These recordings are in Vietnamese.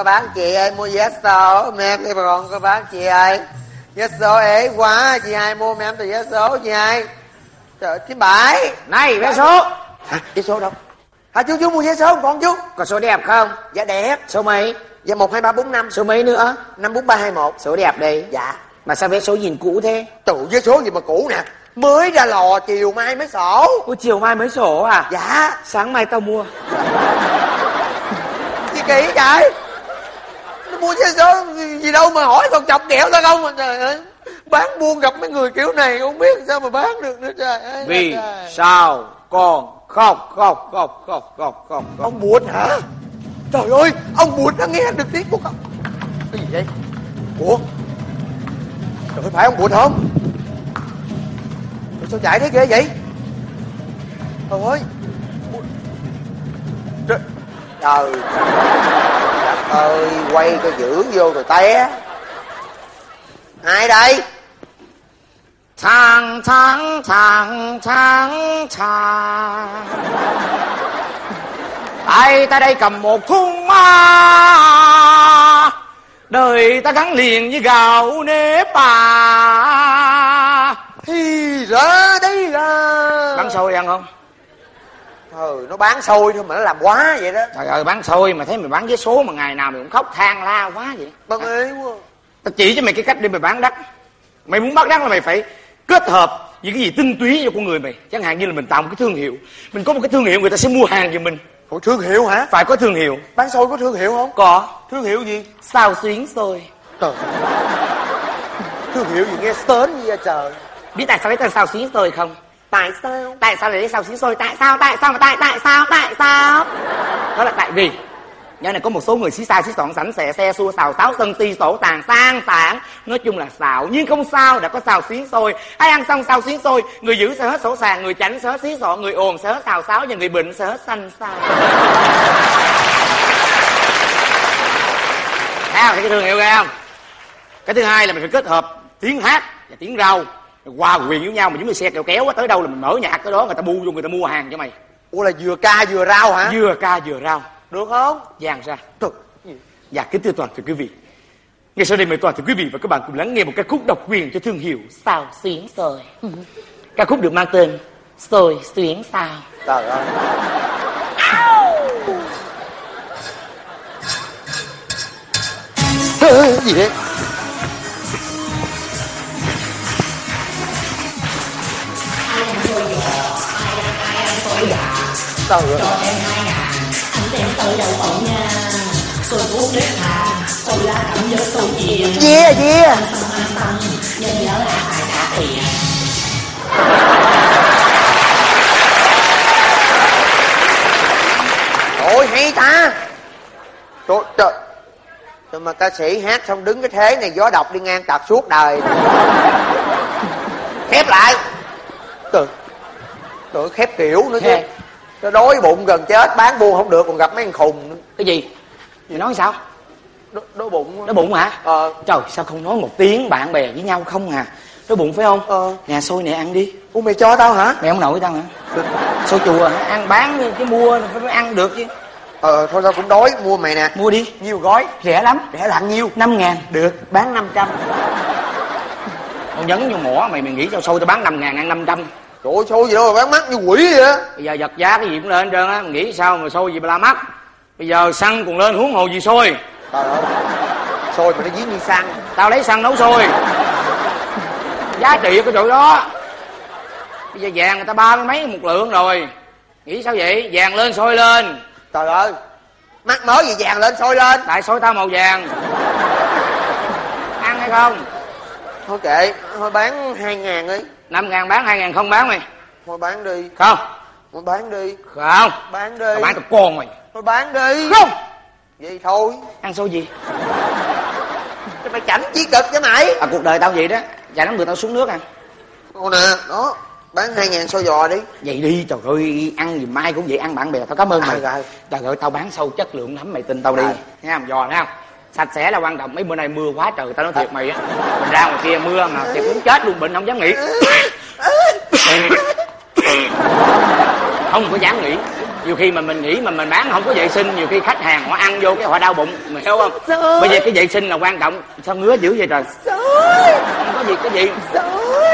có bán chị ơi mua vé số? Mẹ em bà con có bán chị ơi vé số ế quá chị hai mua mẹ em từ vé số chị hai trời thứ bảy. Này vé số. Hả? Vé số đâu? Hả chú chú mua vé số không con chú? Có số đẹp không? Dạ đẹp. Số mấy? Dạ một hai ba bốn năm. Số mấy nữa? Năm bốn ba hai một. Số đẹp đi dạ. Mà sao vé số nhìn cũ thế? Tụ vé số gì mà cũ nè? Mới ra lò chiều mai mới sổ. Ủa chiều mai mới sổ à? Dạ. Sáng mai tao mua. Gì kỳ vậy mua vé số gì đâu mà hỏi còn chọc kẹo tao không mà trời ơi bán buôn gặp mấy người kiểu này không biết sao mà bán được nữa trời ơi vì trời. sao con khóc khóc khóc khóc khóc khóc ông bụt hả? Trời ơi ông bụt nó nghe được tiếng của con cái gì vậy? Ủa? Trời ơi, phải ông bụt không? Trời, sao chạy thế ghê vậy? Trời ơi. Trời trời ơi quay cho giữ vô rồi té. Ai đây? Chàng thằng chàng thằng chàng. Tay ta đây cầm một thung ma? Đời ta gắn liền với gạo nếp bà thì ra đây là. Bán xôi ăn không? Ừ nó bán xôi thôi mà nó làm quá vậy đó. Trời ơi bán xôi mà thấy mày bán vé số mà ngày nào mày cũng khóc than la quá vậy. Bằng ế quá. Tao chỉ cho mày cái cách để mày bán đắt Mày muốn bán đắt là mày phải kết hợp những cái gì tinh túy cho con người mày. Chẳng hạn như là mình tạo một cái thương hiệu. Mình có một cái thương hiệu người ta sẽ mua hàng giùm mình. Ủa thương hiệu hả? Phải có thương hiệu. Bán xôi có thương hiệu không? Có. Thương hiệu gì? Sao xuyến xôi. Trời. Thương hiệu gì nghe sến như vậy trời? Biết tại sao lấy tên sao xuyến xôi không tại sao? Tại sao lại lấy sao xí xôi? Tại sao? Tại sao mà tại? Tại sao? Tại sao? Đó là tại vì Nhớ này có một số người xí xa xí xọn sẵn xẻ xe xua xào xáo sân ti, sổ tàn sang sản Nói chung là xạo, Nhưng không sao, đã có xào xuyến xôi. Ai ăn xong xào xuyến xôi, Người giữ sẽ hết sổ sàng, Người chảnh sẽ hết xí sọ Người ồn sẽ hết xào xáo Và người bệnh sẽ hết xanh xao Thấy không? Thấy cái thương hiệu ghê không? Cái thứ hai là mình phải kết hợp tiếng hát và tiếng rau. Hòa quyền với nhau mà giống như xe kẹo kéo á, tới đâu là mình mở nhạc tới đó người ta bu vô người ta mua hàng cho mày. Ủa là vừa ca vừa rau hả? Vừa ca vừa rau được không? Dàn ra. Trời Dạ kính thưa toàn thể quý vị. Ngay sau đây mời toàn thể quý vị và các bạn cùng lắng nghe một ca khúc độc quyền cho thương hiệu Sao xuyến xôi Ca khúc được mang tên Xôi xuyến sao. Trời ơi Ê, gì thế trời ơi yeah yeah Ôi hay ta? Trời trời. Trời mà ca sĩ hát xong đứng cái thế này gió độc đi ngang tạt suốt đời. Khép lại. Trời. Trời khép kiểu nữa chứ. Nó đói bụng gần chết bán buôn không được còn gặp mấy thằng khùng nữa. Cái gì? Mày nói sao? Đói, đói bụng Đói bụng hả? Ờ. Trời sao không nói một tiếng bạn bè với nhau không à? Đói bụng phải không? Ờ. Nè xôi này ăn đi. Ủa mày cho tao hả? Mày không nổi tao hả? Xôi chùa hả? Ăn bán chứ mua phải ăn được chứ. Ờ thôi tao cũng đói mua mày nè. Mua đi. Nhiều gói. Rẻ lắm. Rẻ là nhiêu 5 ngàn. Được. Bán 500 Tao nhấn vô mỏ mày mày nghĩ sao? Xôi tao bán 5 ngàn ăn 500 Trời ơi xôi gì đâu mà bán mắc như quỷ vậy á. Bây giờ giật giá cái gì cũng lên hết trơn á nghĩ sao mà xôi gì mà la mắc Bây giờ xăng còn lên huống hồ gì xôi? Trời ơi Xôi mà nó dí như xăng. Tao lấy xăng nấu xôi. Giá trị cái chỗ đó. Bây giờ vàng người ta ba mấy một lượng rồi. Nghĩ sao vậy? Vàng lên sôi lên. Trời ơi Mắc mới gì vàng lên sôi lên. Tại sôi tao màu vàng. Ăn hay không? Thôi kệ Thôi bán 2 ngàn đi năm ngàn bán hai ngàn không bán mày. Thôi bán đi. Không. Thôi bán đi. Không. Bán đi. Tao bán tao con mày. Thôi bán đi. Không. Vậy thôi. Ăn xôi gì? Cho mày chảnh chí cực với mày. À cuộc đời tao vậy đó. Chạy lắm người tao xuống nước à Ô nè Đó Bán 2 ngàn xôi giò đi. Vậy đi trời ơi Ăn gì mai cũng vậy ăn bạn bè tao cảm ơn mày. Rồi. Trời ơi tao bán sâu chất lượng lắm mày tin tao đi. Nghe không? Giò thấy không Sạch sẽ là quan trọng. Mấy bữa nay mưa quá trời tao nói thiệt mày á. Mình ra ngoài kia mưa mà thiệt muốn chết luôn bệnh không dám nghỉ. Không có dám nghỉ. Nhiều khi mà mình nghĩ mà mình bán không có vệ sinh nhiều khi khách hàng họ ăn vô cái họ đau bụng mày hiểu không? Trời bây giờ cái vệ sinh là quan trọng. Sao ngứa dữ vậy trời? Không có gì cái gì.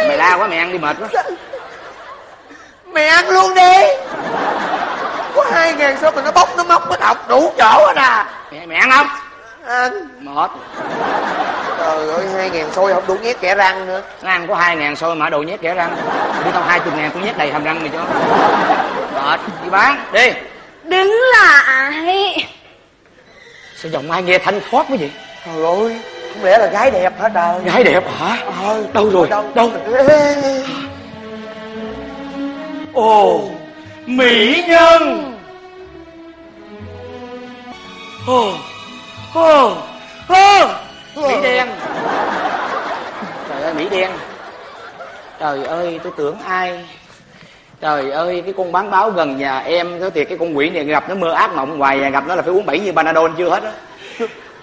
Mày la quá mày ăn đi mệt quá. Mày ăn luôn đi. Có hai ngàn sao mà nó bốc nó móc nó đọc đủ chỗ hết à? Mày, mày ăn không Ăn mệt. Trời ơi hai ngàn xôi không đủ nhét kẻ răng nữa. Nó ăn có hai ngàn xôi mà đồ nhét kẻ răng. Đi tao hai chục ngàn tôi nhét đầy hàm răng này cho. Mệt. Đi bán. Đi. Đứng lại. Sao giọng ai nghe thanh thoát quá vậy? Trời ơi Không lẽ là gái đẹp hả trời? Gái đẹp hả? Ờ, đâu rồi? đâu đâu? Ồ mỹ nhân. Ồ ồ ồ mỹ đen. Trời ơi mỹ đen. Trời ơi tôi tưởng ai? Trời ơi cái con bán báo gần nhà em thế thiệt cái con quỷ này gặp nó mơ ác mộng hoài à, gặp nó là phải uống bảy như panadol chưa hết á.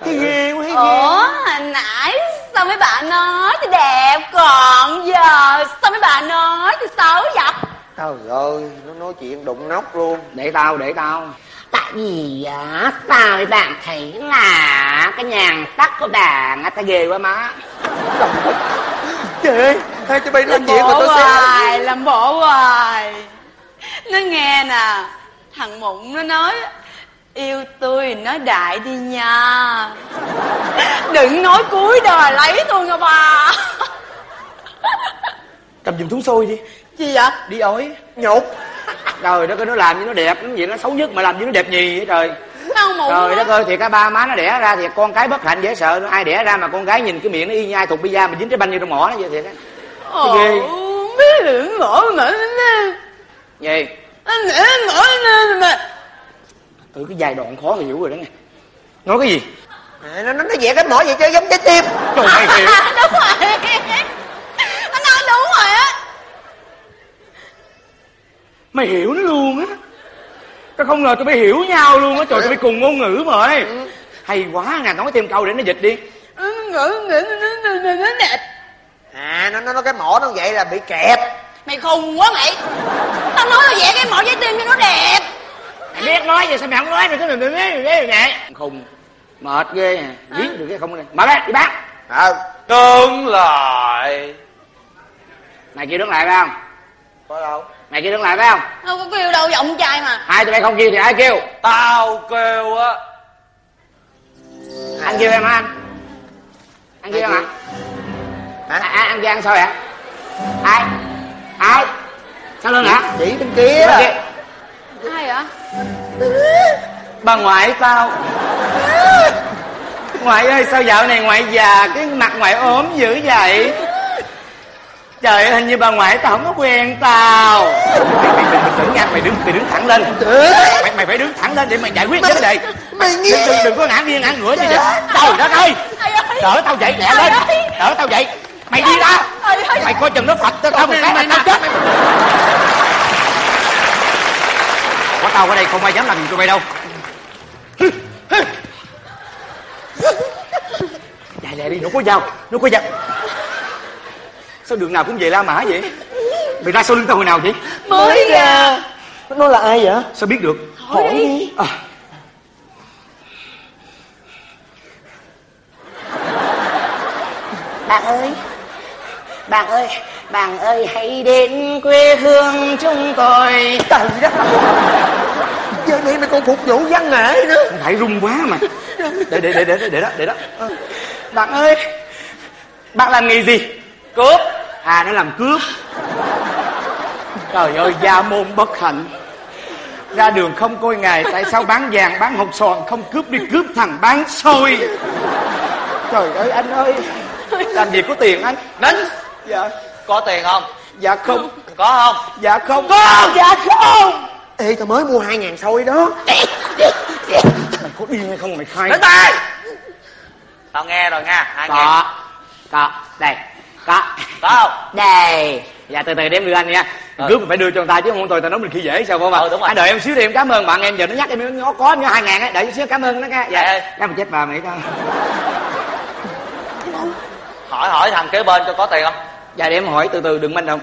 Cái ghê quá ghê Ủa hồi nãy Sao mấy bạn nói tôi đẹp Còn giờ Sao mấy bạn nói tôi xấu vậy? Trời ơi Nó nói chuyện đụng nóc luôn. Để tao để tao Tại vì á, sao mấy bạn? Thấy là cái nhàn sắc của bạn á, ta ghê quá má. Trời ơi Hai tụi bay Làm chuyện mà tôi xem. hoài Làm bộ hoài. Nó nghe nè Thằng Mụn nó nói Yêu tôi nói đại đi nha. Đừng nói cuối đời lấy tôi nha bà. Cầm giùm thúng xôi đi. Gì vậy? Đi ói Nhục trời đất ơi nó làm như nó đẹp nó gì nó xấu nhất mà làm như nó đẹp nhì vậy trời. Mụn trời đất ơi thì cả ba má nó đẻ ra thì con cái bất hạnh dễ sợ nữa ai đẻ ra mà con gái nhìn cái miệng nó y như ai thuộc pizza mà dính trái banh như trong mỏ nó vậy thiệt á. Ồ, ghê. biết lượng ngõ mà gì? Anh để ngõ lên mà từ cái giai đoạn khó hiểu rồi đó nghe. Nói cái gì? À, Nó nó nó vẽ cái mỏ vậy cho giống trái tim. Trời hiểu. Đúng rồi anh nói đúng rồi á mày hiểu nó luôn á. Tao không ngờ tụi bay hiểu nhau luôn á. Trời tụi bay cùng ngôn ngữ mà ơi. Hay quá nè nói thêm câu để nó dịch đi. Ngữ ngữ nó nó đẹp À nó nó nó cái mỏ nó vậy là bị kẹp. Mày khùng quá mày. Tao nói là vẽ cái mỏ trái tim cho nó đẹp. Mày biết nói gì sao mày không nói mày cứ mày mày mày mày khùng mệt ghê. À viết được cái không này mở ra đi bán Ờ. Đứng lại mày kêu đứng lại phải không? Có đâu mày kêu đứng lại phải không? Đâu có kêu đâu giọng trai mà. Hai tụi bay không kêu thì ai kêu? Tao kêu á. Anh kêu em hả anh? Anh kêu em hả? Hả? À, à, anh kêu ăn sao vậy? Ai? Ai? Sao lưng hả? Chỉ bên kia. Bên kia. ai vậy? Bà ngoại tao. Ngoại ơi sao dạo này ngoại già cái mặt ngoại ốm dữ vậy trời ơi hình như bà ngoại tao không có quen tao. Mày, mày, mày bình tĩnh nha mày đứng mày đứng thẳng lên. Mày, mày phải đứng thẳng lên để mày giải quyết vấn đề. Mày đừng, nghe. đừng, đừng có ngã nghiêng ngã ngửa như vậy trời đất ơi. Đỡ tao dậy lẹ lên. đỡ tao dậy. Mày đi ra. Mày coi chừng nó phật tao tao một cái là tao chết. Có tao ở đây không ai dám làm gì tụi bay đâu. Dài lẹ đi, nó có dao, nó có dao Sao đường nào cũng về La Mã vậy? Mày ra sau lưng tao hồi nào vậy? Mới ra. Nó là ai vậy? Sao biết được? Hỏi đi. à. Bạn ơi, bạn ơi, bạn ơi hãy đến quê hương chúng tôi. Trời đất. Giờ này mày còn phục vụ văn nghệ nữa. Phải rung quá mà. Để để để để để đó để đó. Bạn ơi Bạn làm nghề gì? Cướp À nó làm cướp. Trời ơi gia môn bất hạnh. Ra đường không coi ngày Tại sao bán vàng bán hột sòn Không cướp đi cướp thằng bán xôi? Trời ơi anh ơi. Làm gì có tiền anh. Nín. Dạ. Có tiền không? Dạ không. Có không? Dạ không. Dạ không. Ê tao mới mua hai ngàn xôi đó. Mày có điên hay không mày khai? Nín tay. Tao nghe rồi nha Hai ngàn. Có, có, đây, có. Có không. Đây, Dạ từ từ để em đưa anh nha. Ừ. Cướp mình phải đưa cho người ta chứ không thôi tao nói mình khi dễ sao không Ừ, đúng rồi. Anh đợi em xíu đi em cảm ơn bạn. Em giờ nó nhắc em nó có nó hai ngàn á. Đợi xíu cảm ơn nó nha. Dạ. Dạ Cảm ơn chết bà mày coi Hỏi hỏi thằng kế bên cho có tiền không? Dạ để em hỏi từ từ đừng manh động.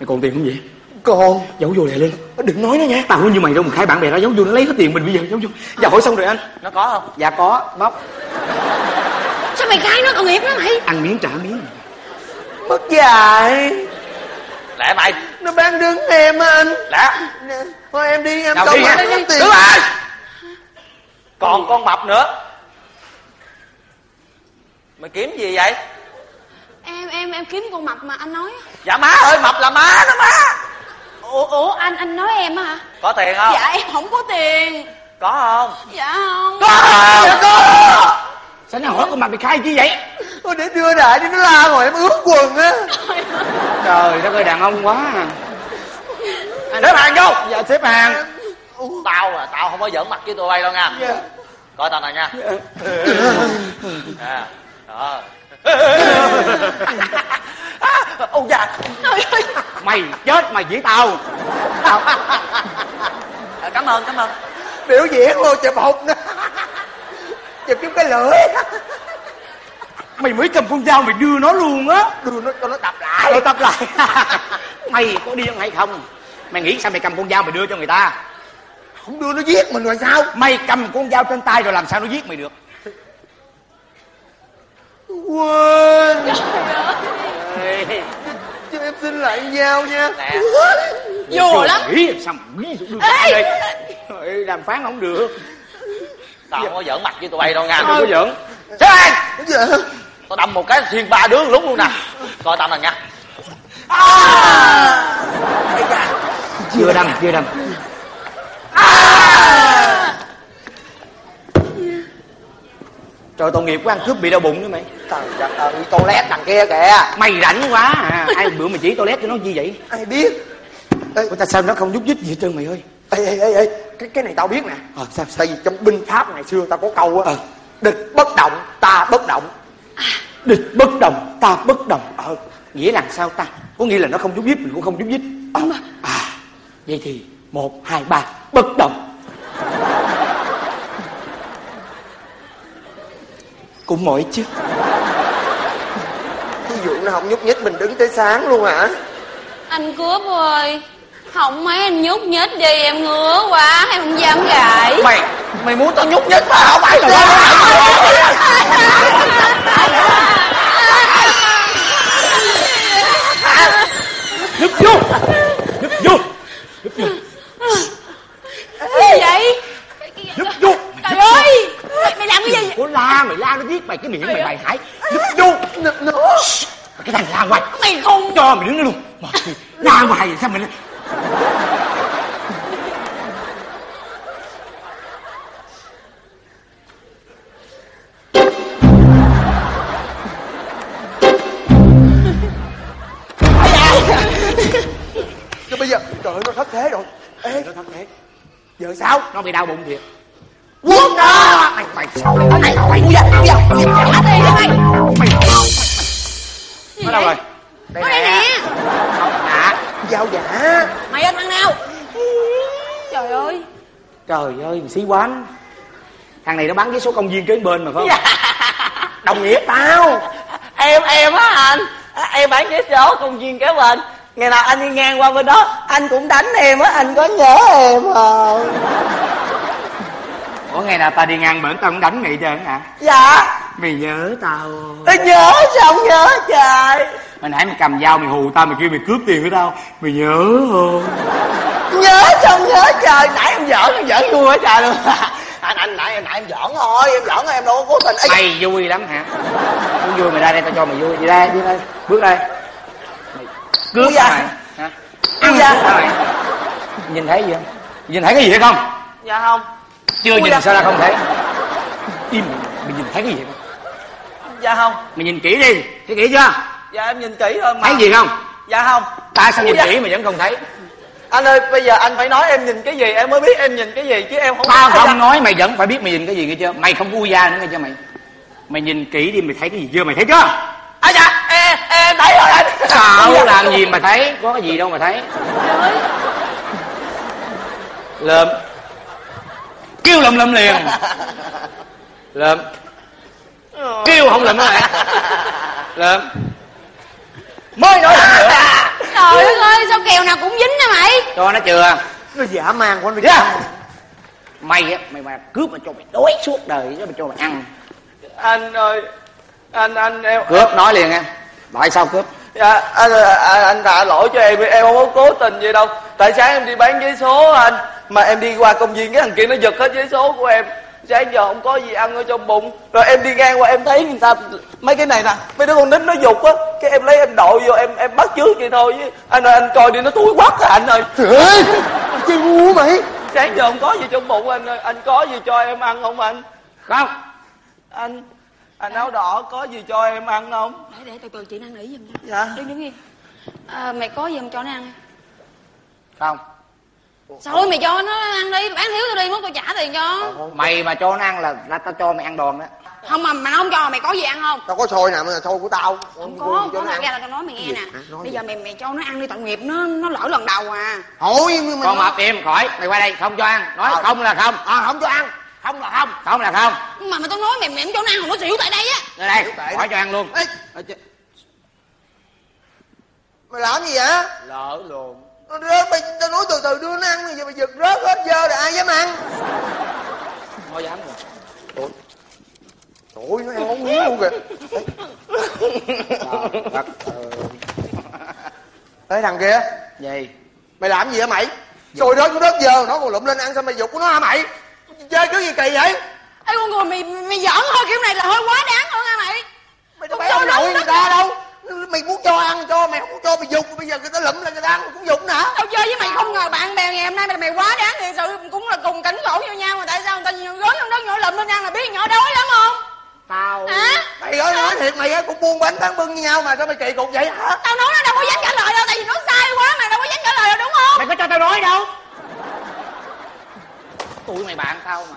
Mày còn tiền không vậy. Còn giấu vô lẹ lên. Đừng nói nó nha. Tao không như mày đâu mà khai bạn bè ra giấu vô nó lấy hết tiền mình bây giờ giấu vô. Dạ hỏi xong rồi anh. Nó có không? Dạ có. Móc sao mày khai nó tội nghiệp đó mày ăn miếng trả miếng Mất dạy. Lẹ mày. Nó bán đứng em á anh. Lẹ Thôi em đi em đâu đi nó tiền. Đứng lại còn con mập nữa. Mày kiếm gì vậy? Em em em kiếm con mập mà anh nói. Á. dạ má ơi mập là má đó má. Ủa ủa anh anh nói em á hả? Có tiền không? Dạ em không có tiền. Có không? Dạ không. Có có. Sao nó hỏi con mặt bị khai chi vậy Thôi để đưa đại đi nó la rồi em ướt quần á. Trời đất ơi đàn ông quá à. xếp hàng vô. Dạ xếp hàng. Tao là tao không có giỡn mặt với tụi bay đâu nha. Dạ. coi tao này nha. À, đó ôi da mày chết mày chỉ tao. À, cảm ơn cảm ơn. Biểu diễn luôn chụp hụt nữa. Chụp chút cái lưỡi mày mới cầm con dao mày đưa nó luôn á. Đưa nó cho nó tập lại. Rồi tập lại. Mày có điên hay không? Mày nghĩ sao mày cầm con dao mày đưa cho người ta? Không đưa nó giết mình rồi sao? Mày cầm con dao trên tay rồi làm sao nó giết mày được? Quên. Cho em xin lại dao nha. Nè. Vô lắm. nghĩ làm sao mà nghĩ được đây? Đàm phán không được. Tao không có giỡn mặt với tụi bay đâu nha. Đừng có giỡn. Xếp hàng Dạ tao đâm một cái thiên ba đứa lúc luôn nè. Coi tao nè nha. Chưa đâm chưa đâm. Trời tội nghiệp của ăn cướp bị đau bụng nữa mày. Trời đất ơi toilet đằng kia kìa. Mày rảnh quá à. Ai bữa mày chỉ toilet cho nó gì vậy? Ai biết? Ê, ủa ta sao nó không nhúc nhích gì hết trơn mày ơi? Ê, ê, ê, ê. Cái, cái này tao biết nè. Ờ sao sao? Tại vì trong binh pháp ngày xưa tao có câu á Ờ. Địch bất động ta bất động địch bất đồng ta bất đồng ờ nghĩa là sao ta có nghĩa là nó không nhúc nhích mình cũng không nhúc nhích ờ. à vậy thì một hai ba bất đồng cũng mỏi chứ Ví dụ nó không nhúc nhích mình đứng tới sáng luôn hả anh cướp ơi không mấy anh nhúc nhích đi em ngứa quá em không dám gãi mày mày muốn tao nhúc nhích mà không phải núp vô núp vô gì vậy núp vô trời ơi mày, mày làm cái gì vậy? có la mày cái miệng mày mày hại núp vô cái thằng la hoài. Mày không. Cho mày đứng đó luôn. Mà la hoài sao mày bây giờ trời ơi nó thất thế rồi. Ê. Nó thất thế. Giờ sao? Nó bị đau bụng thiệt Quân đó mày mày sao mày mày mày trả tiền cho mày mày nó đâu rồi đây nè à Giao giả mày ơi thằng nào trời ơi trời ơi xí quán thằng này nó bán với số công viên kế bên mà phải không đồng nghĩa tao em em á anh em bán vé số công viên kế bên ngày nào anh đi ngang qua bên đó anh cũng đánh em á anh có nhớ em không ủa ngày nào tao đi ngang bển tao cũng đánh mày trơn hả? Dạ. Mày nhớ tao. Tôi nhớ sao không nhớ trời. Hồi nãy mày cầm dao mày hù tao mày kêu mày cướp tiền của tao mày nhớ không? Nhớ sao không nhớ trời. Nãy em giỡn em giỡn vui quá trời luôn. Anh anh nãy em nãy em giỡn thôi em giỡn thôi em đâu có cố tình. Ê, mày vui lắm hả? Muốn vui mày ra đây tao cho mày vui. Đi đây đi đây bước đây mày cướp da. mày hả? Sao mày. Nhìn thấy gì không? Nhìn thấy cái gì hay không? Dạ không chưa Ui nhìn sao ra không thấy. Im mày nhìn thấy cái gì không dạ không. Mày nhìn kỹ đi. Thấy kỹ chưa? Dạ em nhìn kỹ thôi mà. Thấy gì không? Dạ không. Tại sao Ui nhìn da. kỹ mà vẫn không thấy? Anh ơi bây giờ anh phải nói em nhìn cái gì em mới biết em nhìn cái gì chứ em không tao không nói mày vẫn phải biết mày nhìn cái gì nghe chưa? Mày không có ui da nữa nghe chưa mày? Mày nhìn kỹ đi mày thấy cái gì chưa? Mày thấy chưa? À dạ em, em thấy rồi anh. Xạo làm gì mà thấy? Có cái gì đâu mà thấy. Lượm Kêu lụm lụm liền. Lượm Kêu không đó mày Lượm Mới nói lần nữa trời đất ơi sao kèo nào cũng dính nha mày? Cho nó chưa nó dã man quá nó yeah. mày á mày mà cướp mà cho mày đói suốt đời chứ mày cho mày ăn. Anh ơi anh anh em cướp nói liền em. Tại sao cướp? Dạ anh, anh anh tạ lỗi cho em em không có cố tình gì đâu. Tại sáng em đi bán giấy số anh mà em đi qua công viên cái thằng kia nó giật hết giấy số của em. Sáng giờ không có gì ăn ở trong bụng. Rồi em đi ngang qua em thấy người ta mấy cái này nè mấy đứa con nít nó dục á. Cái em lấy em đội vô em em bắt trước vậy thôi chứ. Anh ơi anh coi đi nó thúi quắc à anh ơi. Trời ơi chơi ngu mày sáng giờ không có gì trong bụng anh ơi. Anh có gì cho em ăn không anh? Không. Anh anh áo đỏ có gì cho em ăn không? Để để từ từ chị năn nỉ giùm cho dạ. Đứng đứng yên à, mày có gì không cho nó ăn? Không thôi mày cho nó ăn đi bán thiếu tao đi mất tao trả tiền cho. Mày mà cho nó ăn là, là tao cho mày ăn đòn đó. Không mà mày không cho mày có gì ăn không? Tao có xôi nào mà là xôi của tao. Không có cho có ra là tao nói mày nghe Gì? nè. bây giờ mày mày cho nó ăn đi tội nghiệp nó nó lỡ lần đầu à. Hỏi nhưng mà con mập im khỏi. Mày qua đây không cho ăn. Nói Ờ. không là không. À không cho ăn. Không là không. Không là không. Nhưng mà mày tao nói mày mày không cho nó ăn mà nó xỉu tại đây á. Đây đây khỏi cho ăn luôn. Ê, mày làm gì vậy? Lỡ luôn rớt mày tao nói từ từ đưa nó ăn mày giờ mày giật rớt hết giờ rồi ai dám ăn? Không dám rồi trời ơi nó ăn móng miếng luôn kìa. Đất Ê thằng kia. Gì? Mày làm gì hả mày? Rồi rớt xuống đất giờ nó còn lụm lên ăn sao mày giục của nó hả mày? Chơi cái gì kỳ vậy? Ê con người mày mày giỡn thôi kiểu này là hơi quá đáng hơn nha mày? Mày đâu Không phải ông đâu, nội người ta đâu mày muốn cho ăn cho mày không cho mày giục bây giờ người ta lụm lên người ta ăn mày cũng giục nữa hả Tao chơi với mày không ngờ bạn bè ngày hôm nay mày, mày quá đáng thiệt sự cũng là cùng cảnh ngộ với nhau mà tại sao người ta gớm trong đất nhỏ lụm lên ăn là biết nhỏ đói lắm không? tao Hả? mày ơi nói thiệt mày á cũng buôn bánh bán bưng như nhau mà sao mày kỳ cục vậy hả? Tao nói nó đâu có dám trả lời đâu tại vì nó sai quá mà đâu có dám trả lời đâu đúng không? mày có cho tao nói đâu. Tụi mày bạn tao mà.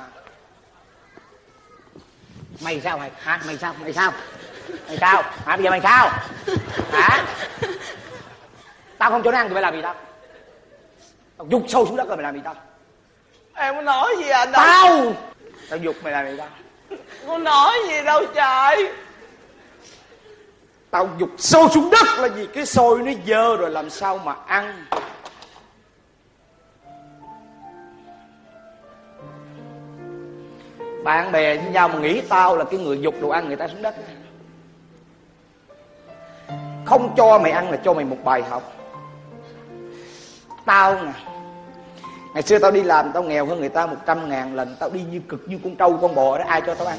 Mày sao mày? Hả? Mày sao? Mày sao mày sao? Hả? Bây giờ mày sao? Hả? Tao không cho nó ăn thì mày làm gì tao? Tao giục sâu xuống đất rồi mày làm gì tao? Em có nói gì anh đâu? Tao! Tao giục mày làm gì tao? Có nói gì đâu trời? Tao giục sâu xuống đất là vì cái xôi nó dơ rồi làm sao mà ăn? Bạn bè với nhau mà nghĩ tao là cái người giục đồ ăn người ta xuống đất không cho mày ăn là cho mày một bài học. Tao nè ngày xưa tao đi làm tao nghèo hơn người ta một trăm ngàn lần tao đi như cực như con trâu con bò đó ai cho tao ăn?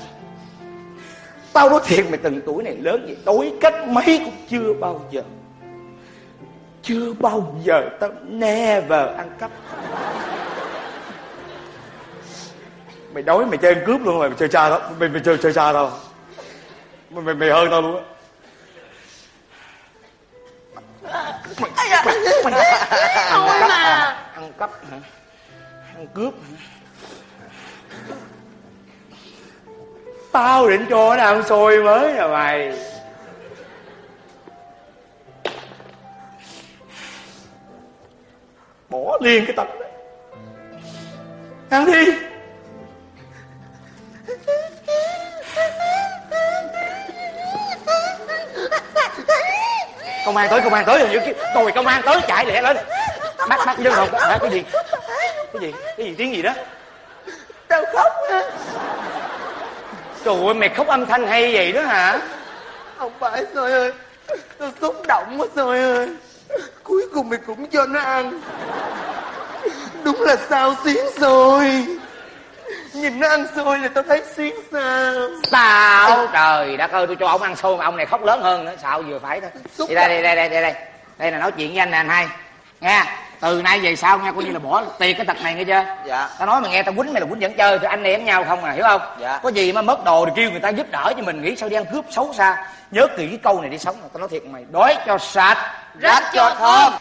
Tao nói thiệt mày từng tuổi này lớn vậy Tối cách mấy cũng chưa bao giờ Chưa bao giờ tao never ăn cắp. Mày đói mày chơi ăn cướp luôn rồi Mày chơi cha tao Mày, mày chơi chơi cha tao. Mày, mày, mày hơn tao luôn á. Thôi mà Ăn cắp hả Ăn cướp hả Tao định cho nó ăn xôi mới nè mày. Bỏ liền cái tập đó Ăn đi. Công an tới, công an tới rồi như Rồi công an tới chạy lẹ lên. Bắt, bắt dân hồn hả cái gì? Cái gì, cái gì? Tiếng gì đó? Tao khóc á. Trời ơi mày khóc âm thanh hay vậy đó hả? Không phải xôi ơi. Tao xúc động quá xôi ơi. Cuối cùng mày cũng cho nó ăn. Đúng là sao xuyến xôi nhìn nó ăn xôi là tao thấy xuyến sao. Sao? Trời đất ơi tôi cho ông ăn xôi mà ông này khóc lớn hơn nữa. Sao vừa phải thôi. Xúc Đi đây đây đây đây đây đây Đây là nói chuyện với anh nè anh hai. Nghe từ nay về sau nghe coi như là bỏ tiền cái tật này nghe chưa? Dạ. tao nói mày nghe tao quýnh mày là quýnh dẫn chơi tụi anh em nhau không à hiểu không? Dạ. có gì mà mất đồ thì kêu người ta giúp đỡ cho mình nghĩ sao đi ăn cướp xấu xa. Nhớ kỹ cái câu này đi sống tao nói thiệt mày. Đói cho sạch. Rách cho thơm